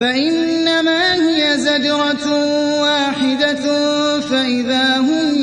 فإنما هي زجرة واحدة فإذا هم